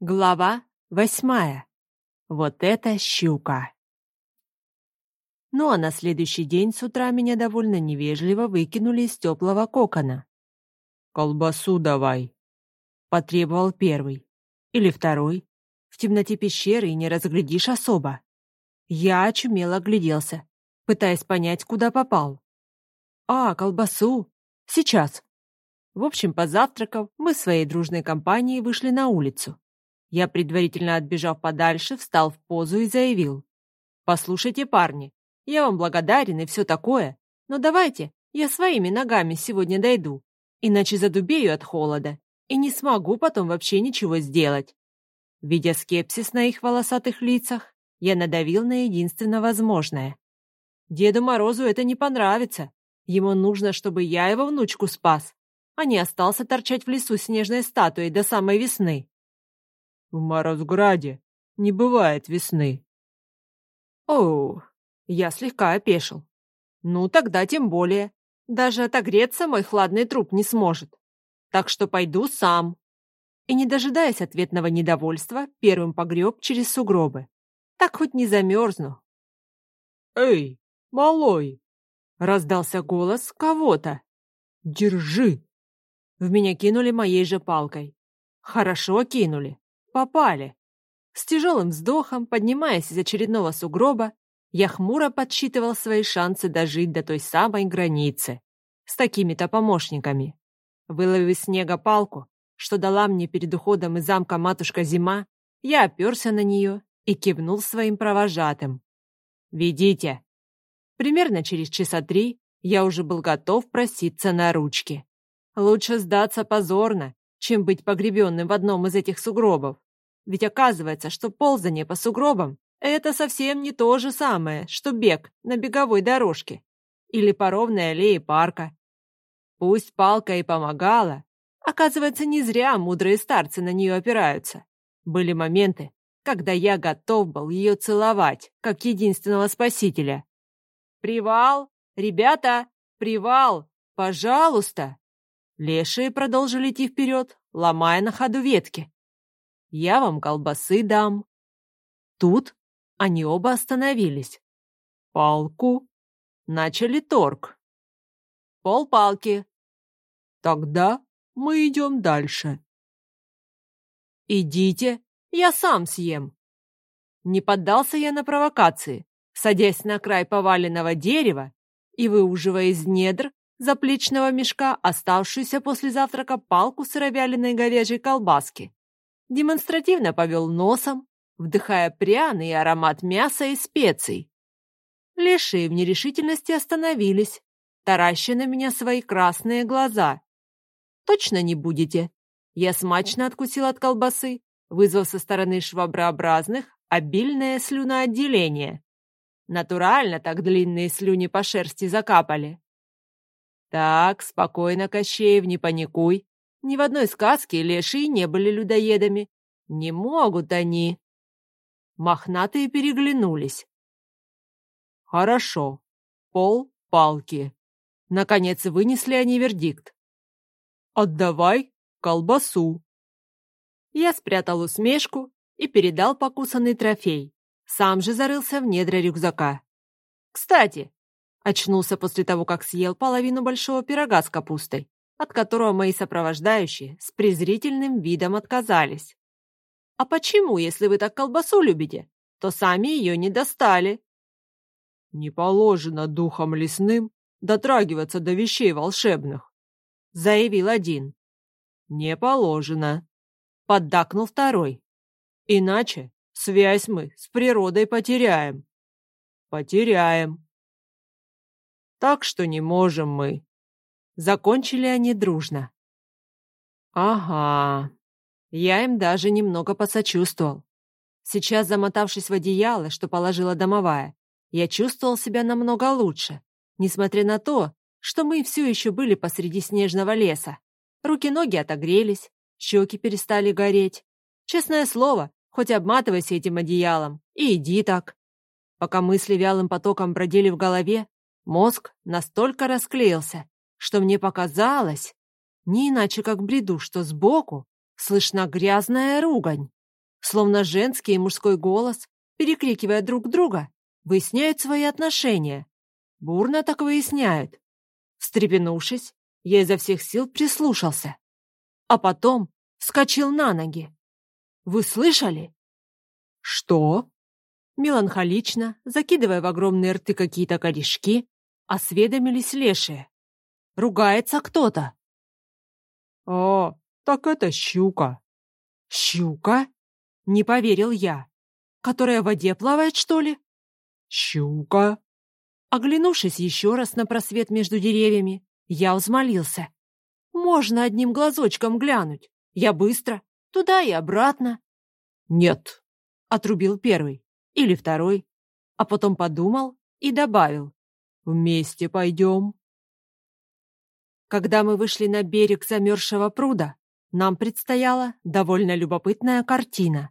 Глава восьмая. Вот это щука. Ну а на следующий день с утра меня довольно невежливо выкинули из теплого кокона. «Колбасу давай», — потребовал первый. Или второй. В темноте пещеры и не разглядишь особо. Я очумело огляделся, пытаясь понять, куда попал. «А, колбасу! Сейчас!» В общем, позавтракав, мы своей дружной компанией вышли на улицу. Я, предварительно отбежав подальше, встал в позу и заявил. «Послушайте, парни, я вам благодарен и все такое, но давайте я своими ногами сегодня дойду, иначе задубею от холода и не смогу потом вообще ничего сделать». Видя скепсис на их волосатых лицах, я надавил на единственно возможное. Деду Морозу это не понравится. Ему нужно, чтобы я его внучку спас, а не остался торчать в лесу снежной статуей до самой весны. В Морозграде не бывает весны. О, я слегка опешил. Ну, тогда тем более. Даже отогреться мой хладный труп не сможет. Так что пойду сам. И, не дожидаясь ответного недовольства, первым погреб через сугробы. Так хоть не замерзну. «Эй, малой!» — раздался голос кого-то. «Держи!» В меня кинули моей же палкой. Хорошо кинули. Попали. С тяжелым вздохом, поднимаясь из очередного сугроба, я хмуро подсчитывал свои шансы дожить до той самой границы. С такими-то помощниками. Выловив из снега палку, что дала мне перед уходом из замка матушка Зима, я оперся на нее и кивнул своим провожатым. «Ведите!» Примерно через часа три я уже был готов проситься на ручки. Лучше сдаться позорно, чем быть погребенным в одном из этих сугробов. Ведь оказывается, что ползание по сугробам – это совсем не то же самое, что бег на беговой дорожке или по ровной аллее парка. Пусть палка и помогала, оказывается, не зря мудрые старцы на нее опираются. Были моменты, когда я готов был ее целовать, как единственного спасителя. «Привал! Ребята! Привал! Пожалуйста!» Лешие продолжили идти вперед, ломая на ходу ветки. Я вам колбасы дам. Тут они оба остановились. Палку. Начали торг. Полпалки. Тогда мы идем дальше. Идите, я сам съем. Не поддался я на провокации, садясь на край поваленного дерева и выуживая из недр заплечного мешка оставшуюся после завтрака палку сыровяленой говяжьей колбаски демонстративно повел носом, вдыхая пряный аромат мяса и специй. Лешие в нерешительности остановились, тараща на меня свои красные глаза. «Точно не будете?» Я смачно откусил от колбасы, вызвав со стороны шваброобразных обильное слюноотделение. Натурально так длинные слюни по шерсти закапали. «Так, спокойно, Кощеев, не паникуй. Ни в одной сказке лешие не были людоедами. Не могут они. Мохнатые переглянулись. Хорошо. Пол палки. Наконец вынесли они вердикт. Отдавай колбасу. Я спрятал усмешку и передал покусанный трофей. Сам же зарылся в недра рюкзака. Кстати, очнулся после того, как съел половину большого пирога с капустой от которого мои сопровождающие с презрительным видом отказались. «А почему, если вы так колбасу любите, то сами ее не достали?» «Не положено духом лесным дотрагиваться до вещей волшебных», — заявил один. «Не положено», — поддакнул второй. «Иначе связь мы с природой потеряем». «Потеряем». «Так что не можем мы Закончили они дружно. Ага. Я им даже немного посочувствовал. Сейчас, замотавшись в одеяло, что положила домовая, я чувствовал себя намного лучше, несмотря на то, что мы все еще были посреди снежного леса. Руки-ноги отогрелись, щеки перестали гореть. Честное слово, хоть обматывайся этим одеялом, и иди так. Пока мысли вялым потоком бродили в голове, мозг настолько расклеился, что мне показалось, не иначе как бреду, что сбоку слышна грязная ругань. Словно женский и мужской голос, перекрикивая друг друга, выясняют свои отношения. Бурно так выясняют. Встрепенувшись, я изо всех сил прислушался. А потом вскочил на ноги. «Вы слышали?» «Что?» Меланхолично, закидывая в огромные рты какие-то корешки, осведомились лешие. «Ругается кто-то». «О, так это щука». «Щука?» — не поверил я. «Которая в воде плавает, что ли?» «Щука». Оглянувшись еще раз на просвет между деревьями, я взмолился. «Можно одним глазочком глянуть. Я быстро, туда и обратно». «Нет», — отрубил первый или второй, а потом подумал и добавил. «Вместе пойдем». Когда мы вышли на берег замерзшего пруда, нам предстояла довольно любопытная картина.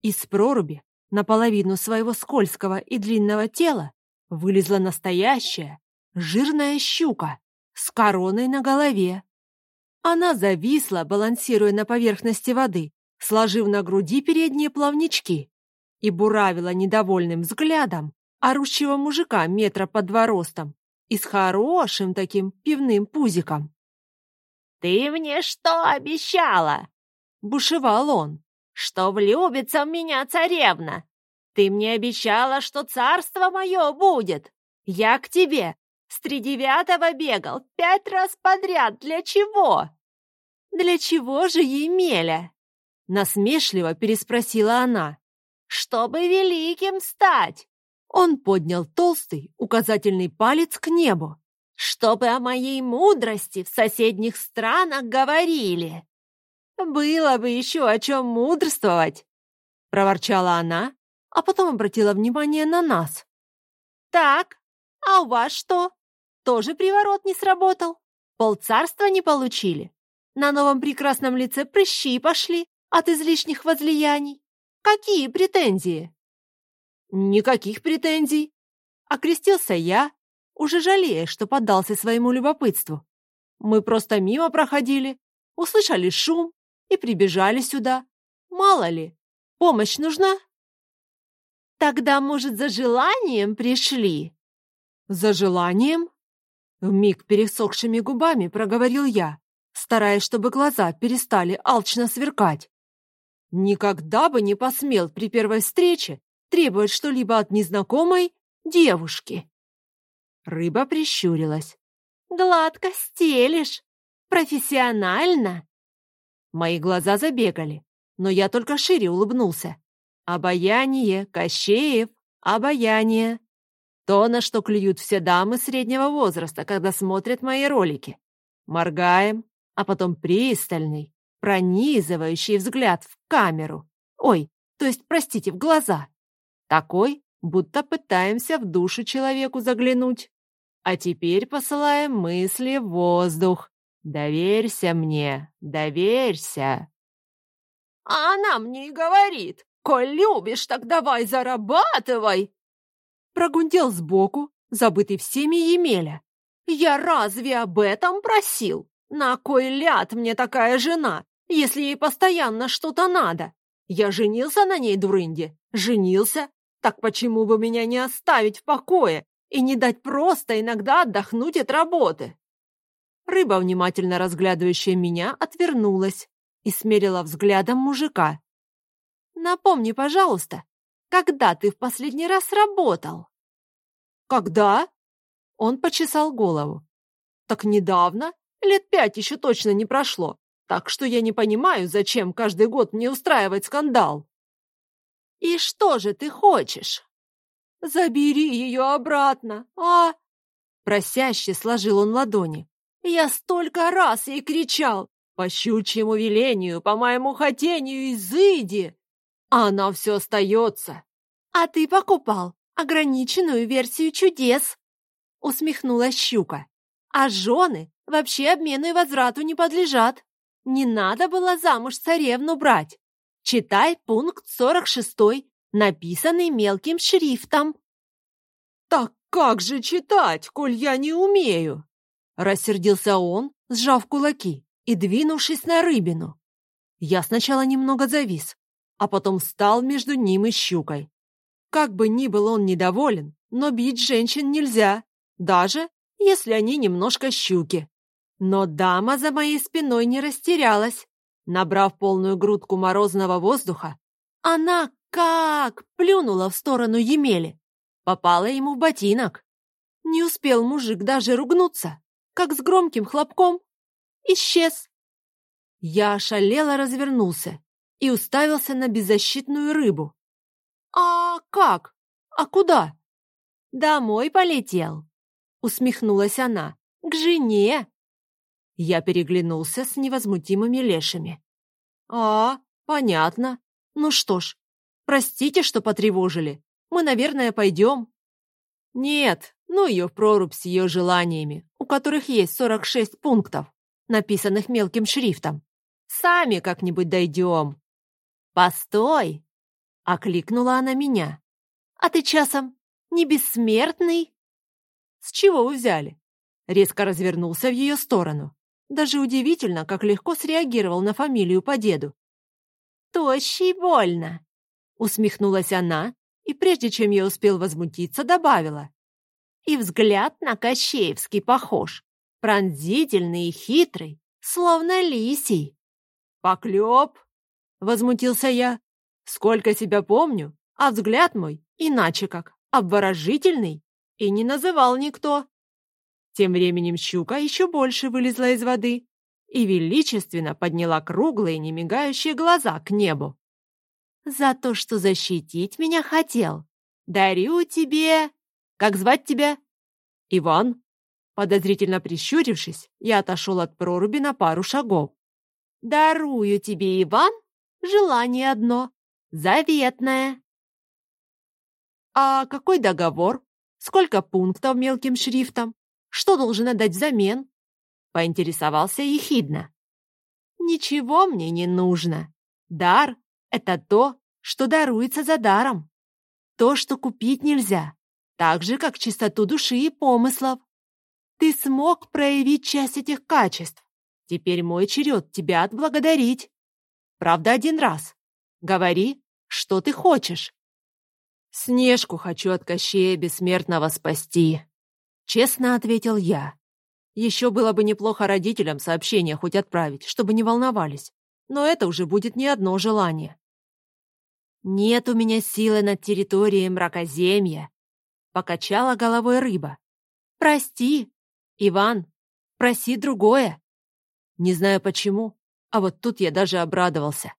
Из проруби наполовину своего скользкого и длинного тела вылезла настоящая жирная щука с короной на голове. Она зависла, балансируя на поверхности воды, сложив на груди передние плавнички, и буравила недовольным взглядом орущего мужика метра под два ростом и с хорошим таким пивным пузиком. «Ты мне что обещала?» — бушевал он. «Что влюбится в меня царевна? Ты мне обещала, что царство мое будет. Я к тебе с тридевятого бегал пять раз подряд. Для чего?» «Для чего же, Емеля?» — насмешливо переспросила она. «Чтобы великим стать!» Он поднял толстый указательный палец к небу. «Чтобы о моей мудрости в соседних странах говорили!» «Было бы еще о чем мудрствовать!» — проворчала она, а потом обратила внимание на нас. «Так, а у вас что? Тоже приворот не сработал? Полцарства не получили? На новом прекрасном лице прыщи пошли от излишних возлияний? Какие претензии?» «Никаких претензий!» Окрестился я, уже жалея, что поддался своему любопытству. Мы просто мимо проходили, услышали шум и прибежали сюда. Мало ли, помощь нужна? Тогда, может, за желанием пришли? За желанием? Вмиг пересохшими губами проговорил я, стараясь, чтобы глаза перестали алчно сверкать. Никогда бы не посмел при первой встрече требовать что-либо от незнакомой девушки. Рыба прищурилась. «Гладко стелишь. Профессионально». Мои глаза забегали, но я только шире улыбнулся. Обаяние, Кощеев, обаяние. То, на что клюют все дамы среднего возраста, когда смотрят мои ролики. Моргаем, а потом пристальный, пронизывающий взгляд в камеру. Ой, то есть, простите, в глаза. Такой, будто пытаемся в душу человеку заглянуть. А теперь посылаем мысли в воздух. Доверься мне, доверься. А она мне и говорит, «Коль любишь, так давай зарабатывай!» Прогундел сбоку, забытый всеми Емеля. «Я разве об этом просил? На кой ляд мне такая жена, если ей постоянно что-то надо? Я женился на ней, дурынде? Женился? Так почему бы меня не оставить в покое и не дать просто иногда отдохнуть от работы?» Рыба, внимательно разглядывающая меня, отвернулась и смерила взглядом мужика. Напомни, пожалуйста, когда ты в последний раз работал?» «Когда?» Он почесал голову. «Так недавно, лет пять еще точно не прошло, так что я не понимаю, зачем каждый год мне устраивать скандал». «И что же ты хочешь?» «Забери ее обратно, а?» Просяще сложил он ладони. «Я столько раз ей кричал, по щучьему велению, по моему хотению, изыди!» Она все остается. А ты покупал ограниченную версию чудес, усмехнулась щука. А жены вообще обмену и возврату не подлежат. Не надо было замуж царевну брать. Читай пункт 46, написанный мелким шрифтом. Так как же читать, коль я не умею? Рассердился он, сжав кулаки и двинувшись на рыбину. Я сначала немного завис, а потом встал между ним и щукой. Как бы ни был он недоволен, но бить женщин нельзя, даже если они немножко щуки. Но дама за моей спиной не растерялась. Набрав полную грудку морозного воздуха, она как плюнула в сторону Емели. Попала ему в ботинок. Не успел мужик даже ругнуться, как с громким хлопком исчез. Я ошалело развернулся и уставился на беззащитную рыбу. «А как? А куда?» «Домой полетел», — усмехнулась она. «К жене». Я переглянулся с невозмутимыми лешами. «А, понятно. Ну что ж, простите, что потревожили. Мы, наверное, пойдем». «Нет, ну ее в прорубь с ее желаниями, у которых есть сорок шесть пунктов, написанных мелким шрифтом. Сами как-нибудь дойдем». «Постой!» — окликнула она меня. «А ты часом не бессмертный?» «С чего вы взяли?» Резко развернулся в ее сторону. Даже удивительно, как легко среагировал на фамилию по деду. «Тощий больно!» Усмехнулась она и, прежде чем я успел возмутиться, добавила. И взгляд на Кощеевский похож. Пронзительный и хитрый, словно лисий. «Поклеп!» — возмутился я. «Сколько себя помню, а взгляд мой иначе как, обворожительный, и не называл никто». Тем временем щука еще больше вылезла из воды и величественно подняла круглые, немигающие глаза к небу. «За то, что защитить меня хотел, дарю тебе...» «Как звать тебя?» «Иван». Подозрительно прищурившись, я отошел от проруби на пару шагов. «Дарую тебе, Иван, желание одно, заветное». «А какой договор? Сколько пунктов мелким шрифтом? Что должен отдать взамен?» Поинтересовался ехидно. «Ничего мне не нужно. Дар — это то, что даруется за даром. То, что купить нельзя, так же, как чистоту души и помыслов. Ты смог проявить часть этих качеств. Теперь мой черед тебя отблагодарить. Правда, один раз. Говори, что ты хочешь. Снежку хочу от Кощея Бессмертного спасти. Честно ответил я. Еще было бы неплохо родителям сообщение хоть отправить, чтобы не волновались. Но это уже будет не одно желание. Нет у меня силы над территорией мракоземья. Покачала головой рыба. Прости, Иван, проси другое. Не знаю почему, а вот тут я даже обрадовался.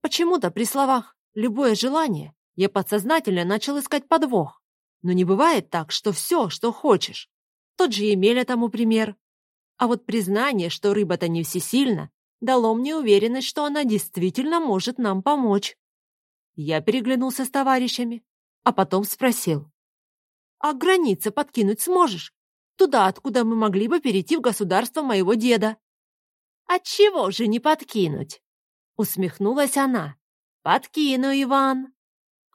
Почему-то при словах «любое желание» я подсознательно начал искать подвох. Но не бывает так, что все, что хочешь. Тот же Емеля тому пример. А вот признание, что рыба-то не всесильна, дало мне уверенность, что она действительно может нам помочь. Я переглянулся с товарищами, а потом спросил. «А границы подкинуть сможешь? Туда, откуда мы могли бы перейти в государство моего деда?» «Отчего же не подкинуть?» Усмехнулась она. «Подкину, Иван!»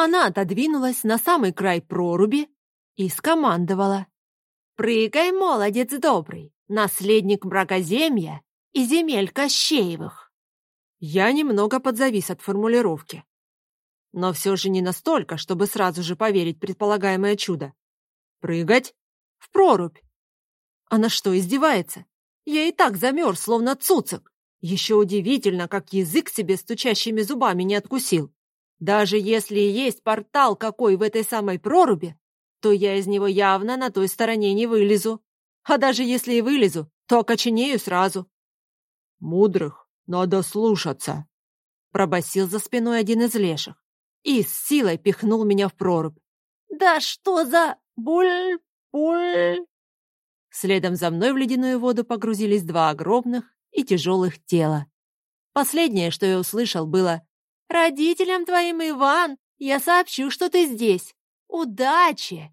Она отодвинулась на самый край проруби и скомандовала. «Прыгай, молодец добрый, наследник мракоземья и земель Кощеевых!» Я немного подзавис от формулировки. Но все же не настолько, чтобы сразу же поверить предполагаемое чудо. Прыгать? В прорубь. Она что, издевается? Я и так замерз, словно цуцик. Еще удивительно, как язык себе стучащими зубами не откусил. Даже если есть портал какой в этой самой проруби, то я из него явно на той стороне не вылезу. А даже если и вылезу, то окоченею сразу. «Мудрых надо слушаться», — пробасил за спиной один из леших и с силой пихнул меня в прорубь. «Да что за... буль-буль!» Следом за мной в ледяную воду погрузились два огромных и тяжелых тела. Последнее, что я услышал, было «Родителям твоим, Иван, я сообщу, что ты здесь. Удачи!»